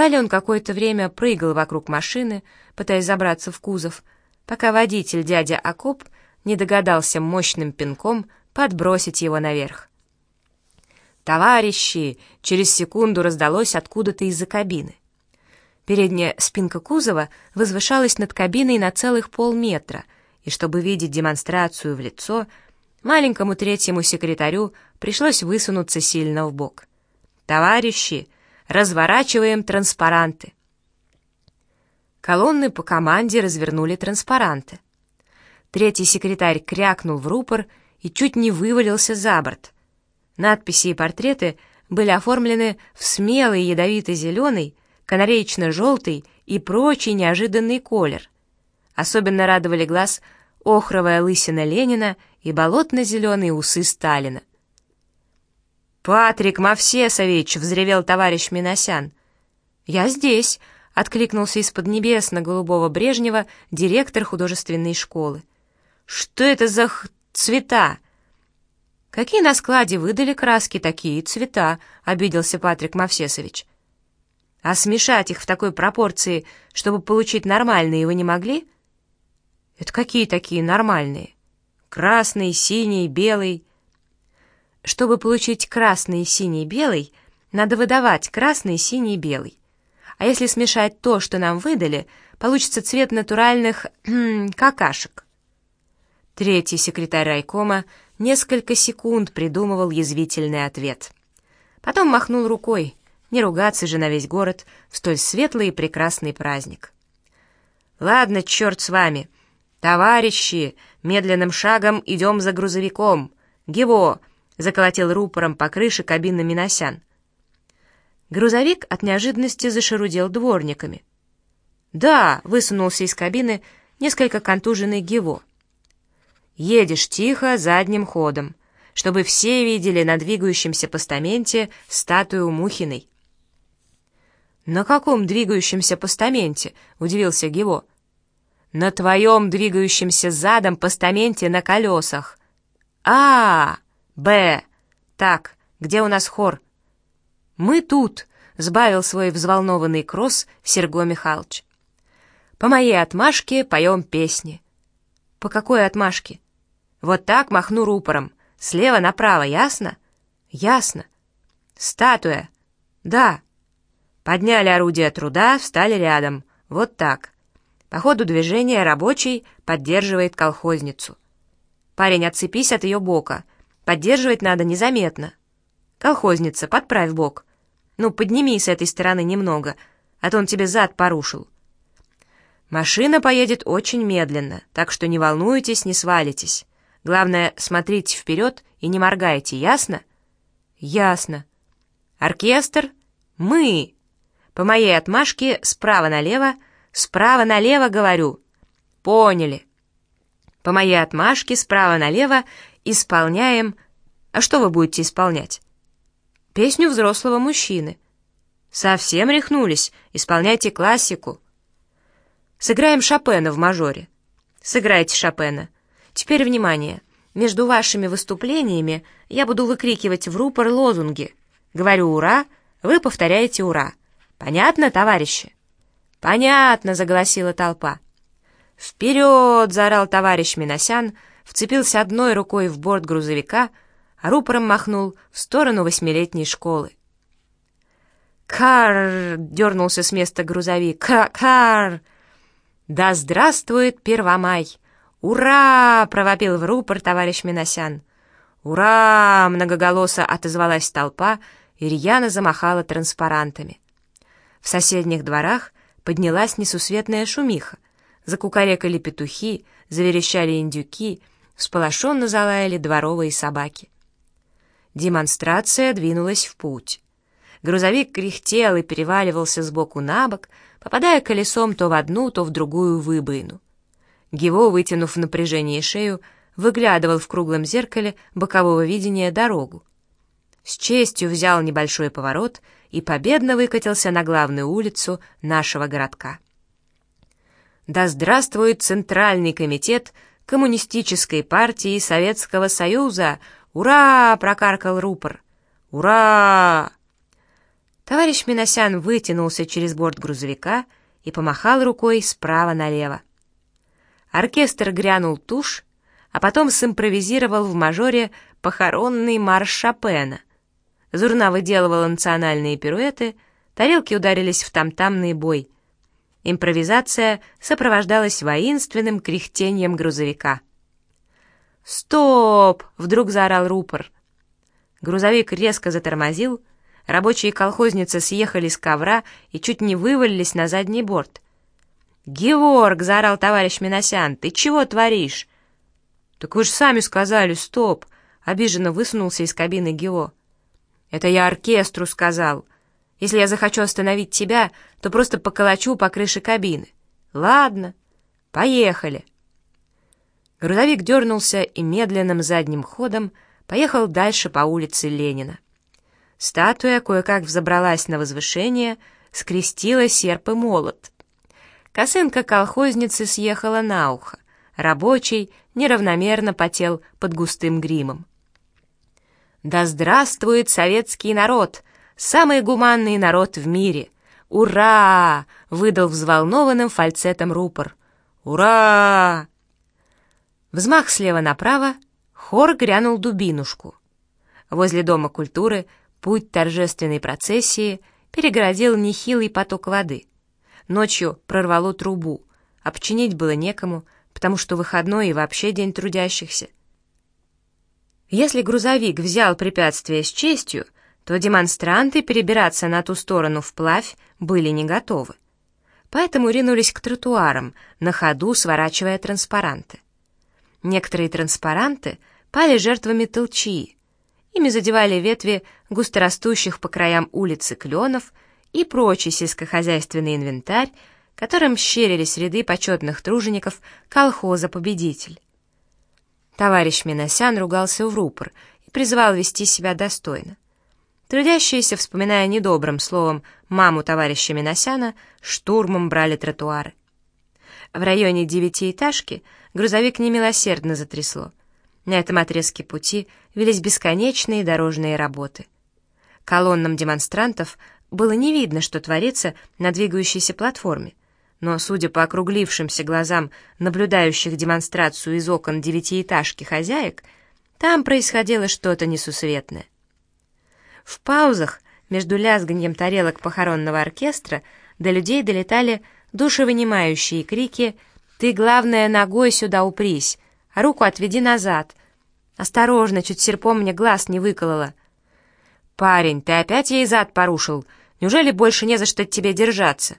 Далее он какое-то время прыгал вокруг машины, пытаясь забраться в кузов, пока водитель, дядя Акоп, не догадался мощным пинком подбросить его наверх. «Товарищи!» — через секунду раздалось откуда-то из-за кабины. Передняя спинка кузова возвышалась над кабиной на целых полметра, и чтобы видеть демонстрацию в лицо, маленькому третьему секретарю пришлось высунуться сильно в бок. «Товарищи!» Разворачиваем транспаранты. Колонны по команде развернули транспаранты. Третий секретарь крякнул в рупор и чуть не вывалился за борт. Надписи и портреты были оформлены в смелый ядовито-зеленый, канареечно-желтый и прочий неожиданный колер. Особенно радовали глаз охровая лысина Ленина и болотно-зеленые усы Сталина. «Патрик Мавсесович!» — взревел товарищ Миносян. «Я здесь!» — откликнулся из-под небес на голубого Брежнева директор художественной школы. «Что это за х... цвета?» «Какие на складе выдали краски, такие цвета?» — обиделся Патрик Мавсесович. «А смешать их в такой пропорции, чтобы получить нормальные, вы не могли?» «Это какие такие нормальные?» «Красный, синий, белый...» Чтобы получить красный, синий, белый, надо выдавать красный, синий, белый. А если смешать то, что нам выдали, получится цвет натуральных какашек. Третий секретарь райкома несколько секунд придумывал язвительный ответ. Потом махнул рукой, не ругаться же на весь город в столь светлый и прекрасный праздник. «Ладно, черт с вами. Товарищи, медленным шагом идем за грузовиком. Гево, заколотил рупором по крыше кабины Миносян. Грузовик от неожиданности зашарудел дворниками. «Да!» — высунулся из кабины несколько контуженный Гево. «Едешь тихо, задним ходом, чтобы все видели на двигающемся постаменте статую Мухиной». «На каком двигающемся постаменте?» — удивился Гево. «На твоем двигающемся задом постаменте на колесах». «А-а-а!» «Б. Так, где у нас хор?» «Мы тут», — сбавил свой взволнованный кросс Серго Михайлович. «По моей отмашке поем песни». «По какой отмашке?» «Вот так махну рупором. Слева направо, ясно?» «Ясно». «Статуя?» «Да». Подняли орудие труда, встали рядом. Вот так. По ходу движения рабочий поддерживает колхозницу. Парень, отцепись от ее бока — Поддерживать надо незаметно. Колхозница, подправь бок. Ну, подними с этой стороны немного, а то он тебе зад порушил. Машина поедет очень медленно, так что не волнуйтесь, не свалитесь. Главное, смотрите вперед и не моргайте, ясно? Ясно. Оркестр? Мы. По моей отмашке справа налево, справа налево, говорю. Поняли. По моей отмашке справа налево исполняем... А что вы будете исполнять? Песню взрослого мужчины. Совсем рехнулись, исполняйте классику. Сыграем Шопена в мажоре. Сыграйте Шопена. Теперь внимание. Между вашими выступлениями я буду выкрикивать в рупор лозунги. Говорю «Ура!», вы повторяете «Ура!». Понятно, товарищи? Понятно, заголосила толпа. «Вперед!» — заорал товарищ Миносян — вцепился одной рукой в борт грузовика, а рупором махнул в сторону восьмилетней школы. «Кар!» — дернулся с места грузовик. «Кар!» «Да здравствует Первомай!» «Ура!» — провопил в рупор товарищ Миносян. «Ура!» — многоголосо отозвалась толпа и рьяно замахала транспарантами. В соседних дворах поднялась несусветная шумиха. Закукарекали петухи, заверещали индюки, всполошенно залаяли дворовые собаки. Демонстрация двинулась в путь. Грузовик кряхтел и переваливался с боку на бок, попадая колесом то в одну, то в другую выбоину. Гево, вытянув в шею, выглядывал в круглом зеркале бокового видения дорогу. С честью взял небольшой поворот и победно выкатился на главную улицу нашего городка. Да здравствует Центральный комитет Коммунистической партии Советского Союза! Ура!» — прокаркал рупор. «Ура!» Товарищ Миносян вытянулся через борт грузовика и помахал рукой справа налево. Оркестр грянул тушь, а потом симпровизировал в мажоре похоронный марш Шопена. Зурна выделывала национальные пируэты, тарелки ударились в тамтамный бой. Импровизация сопровождалась воинственным кряхтением грузовика. «Стоп!» — вдруг заорал рупор. Грузовик резко затормозил, рабочие колхозницы съехали с ковра и чуть не вывалились на задний борт. «Георг!» — заорал товарищ Миносян. «Ты чего творишь?» «Так вы же сами сказали, стоп!» — обиженно высунулся из кабины Гео. «Это я оркестру сказал. Если я захочу остановить тебя, то просто поколочу по крыше кабины. Ладно, поехали». Грузовик дернулся и медленным задним ходом поехал дальше по улице Ленина. Статуя кое-как взобралась на возвышение, скрестила серп и молот. Косынка колхозницы съехала на ухо. Рабочий неравномерно потел под густым гримом. «Да здравствует советский народ! Самый гуманный народ в мире! Ура!» — выдал взволнованным фальцетом рупор. «Ура!» Взмах слева направо, хор грянул дубинушку. Возле Дома культуры путь торжественной процессии перегородил нехилый поток воды. Ночью прорвало трубу, починить было некому — потому что выходной и вообще день трудящихся. Если грузовик взял препятствие с честью, то демонстранты перебираться на ту сторону вплавь были не готовы. Поэтому ринулись к тротуарам, на ходу сворачивая транспаранты. Некоторые транспаранты пали жертвами толчии. Ими задевали ветви густорастущих по краям улицы кленов и прочий сельскохозяйственный инвентарь, которым щерились ряды почетных тружеников колхоза «Победитель». Товарищ Миносян ругался в рупор и призывал вести себя достойно. Трудящиеся, вспоминая недобрым словом маму товарища Миносяна, штурмом брали тротуары. В районе девятиэтажки грузовик немилосердно затрясло. На этом отрезке пути велись бесконечные дорожные работы. Колоннам демонстрантов было не видно, что творится на двигающейся платформе но, судя по округлившимся глазам наблюдающих демонстрацию из окон девятиэтажки хозяек, там происходило что-то несусветное. В паузах между лязганьем тарелок похоронного оркестра до людей долетали душевынимающие крики «Ты, главное, ногой сюда упрись, а руку отведи назад!» «Осторожно, чуть серпом мне глаз не выколола!» «Парень, ты опять ей зад порушил! Неужели больше не за что тебе держаться?»